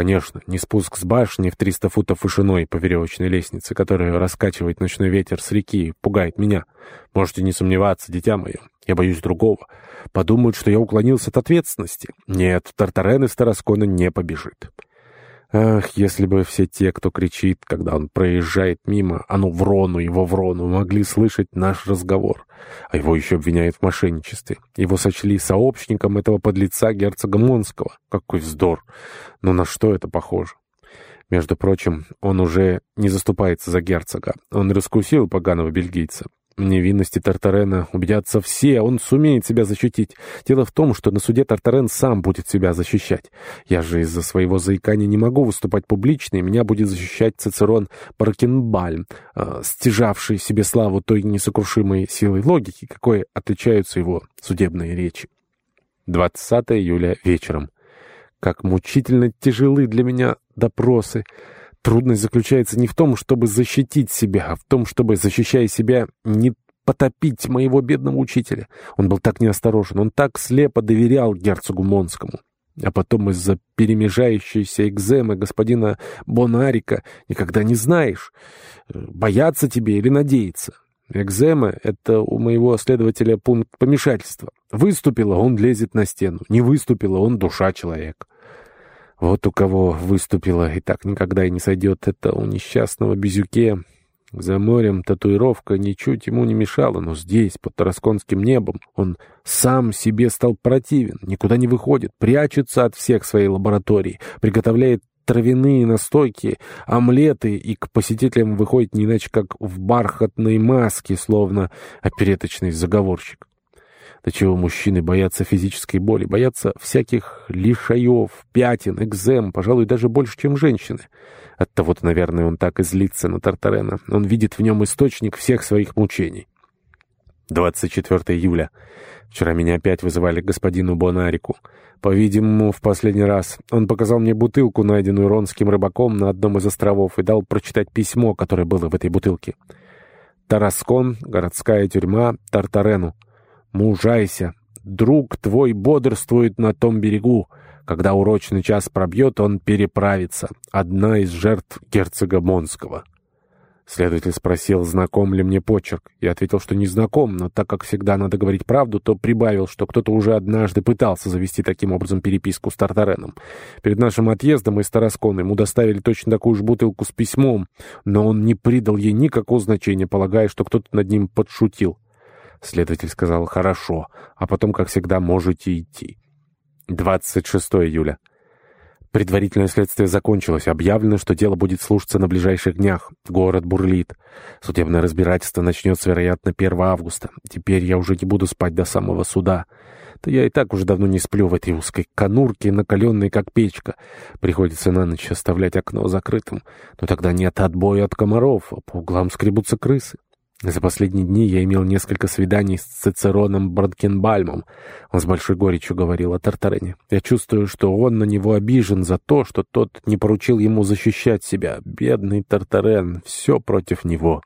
Конечно, не спуск с башни в 300 футов вышиной по веревочной лестнице, которая раскачивает ночной ветер с реки, пугает меня. Можете не сомневаться, дитя мое. Я боюсь другого. Подумают, что я уклонился от ответственности. Нет, Тартарен из Тараскона не побежит. Ах, если бы все те, кто кричит, когда он проезжает мимо, а ну врону его врону, могли слышать наш разговор. А его еще обвиняют в мошенничестве. Его сочли сообщником этого подлеца герцога Монского. Какой вздор! Но на что это похоже? Между прочим, он уже не заступается за герцога. Он раскусил поганого бельгийца. Невинности Тартарена убедятся все, он сумеет себя защитить. Дело в том, что на суде Тартарен сам будет себя защищать. Я же из-за своего заикания не могу выступать публично, и меня будет защищать Цицерон Паркенбальм, э, стяжавший себе славу той несокрушимой силой логики, какой отличаются его судебные речи. 20 июля вечером. Как мучительно тяжелы для меня допросы. Трудность заключается не в том, чтобы защитить себя, а в том, чтобы, защищая себя, не потопить моего бедного учителя. Он был так неосторожен, он так слепо доверял герцогу Монскому. А потом из-за перемежающейся экземы господина Бонарика никогда не знаешь, бояться тебе или надеяться. Экзема — это у моего следователя пункт помешательства. Выступила — он лезет на стену. Не выступила — он душа человека. Вот у кого выступила и так никогда и не сойдет, это у несчастного Безюке. За морем татуировка ничуть ему не мешала, но здесь, под Тарасконским небом, он сам себе стал противен, никуда не выходит, прячется от всех своей лаборатории, приготовляет травяные настойки, омлеты и к посетителям выходит не иначе, как в бархатной маске, словно опереточный заговорщик. До чего мужчины боятся физической боли, боятся всяких лишаев, пятен, экзем, пожалуй, даже больше, чем женщины. Оттого-то, наверное, он так и злится на Тартарена. Он видит в нем источник всех своих мучений. 24 июля. Вчера меня опять вызывали к господину Бонарику. По-видимому, в последний раз. Он показал мне бутылку, найденную ронским рыбаком на одном из островов, и дал прочитать письмо, которое было в этой бутылке. Тараскон, городская тюрьма, Тартарену. Мужайся. Друг твой бодрствует на том берегу. Когда урочный час пробьет, он переправится. Одна из жертв герцога Монского. Следователь спросил, знаком ли мне почерк. Я ответил, что не знаком, но так как всегда надо говорить правду, то прибавил, что кто-то уже однажды пытался завести таким образом переписку с Тартареном. Перед нашим отъездом из Тараскона ему доставили точно такую же бутылку с письмом, но он не придал ей никакого значения, полагая, что кто-то над ним подшутил. Следователь сказал «хорошо», а потом, как всегда, можете идти. 26 июля. Предварительное следствие закончилось. Объявлено, что дело будет слушаться на ближайших днях. Город бурлит. Судебное разбирательство начнется, вероятно, 1 августа. Теперь я уже не буду спать до самого суда. Да я и так уже давно не сплю в этой узкой конурке, накаленной как печка. Приходится на ночь оставлять окно закрытым. Но тогда нет отбоя от комаров, а по углам скребутся крысы. За последние дни я имел несколько свиданий с Цицероном Бранкенбальмом. Он с большой горечью говорил о Тартарене. Я чувствую, что он на него обижен за то, что тот не поручил ему защищать себя. Бедный Тартарен, все против него.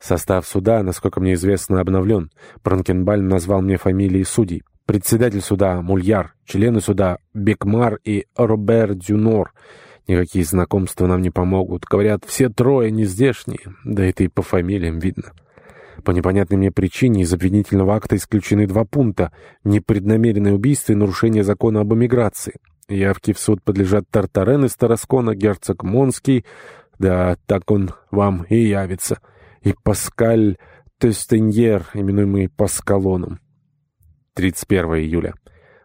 Состав суда, насколько мне известно, обновлен. Бранкенбальм назвал мне фамилии судей. Председатель суда — Мульяр, члены суда — Бекмар и Робер Дюнор — Никакие знакомства нам не помогут. Говорят, все трое не здешние, да это и по фамилиям видно. По непонятной мне причине из обвинительного акта исключены два пункта — непреднамеренное убийство и нарушение закона об эмиграции. Явки в суд подлежат Тартарен из Тараскона, герцог Монский, да, так он вам и явится, и Паскаль Тестеньер, именуемый Паскалоном. 31 июля.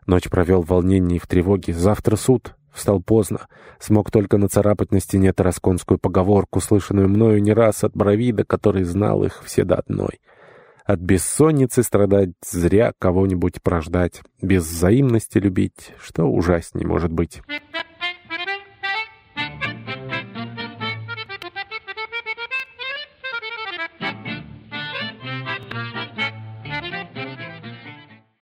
Ночь провел в волнении и в тревоге. Завтра суд. Встал поздно. Смог только нацарапать на стене тарасконскую поговорку, слышанную мною не раз от Бравида, который знал их все до одной. От бессонницы страдать зря кого-нибудь прождать. Без взаимности любить, что ужасней может быть.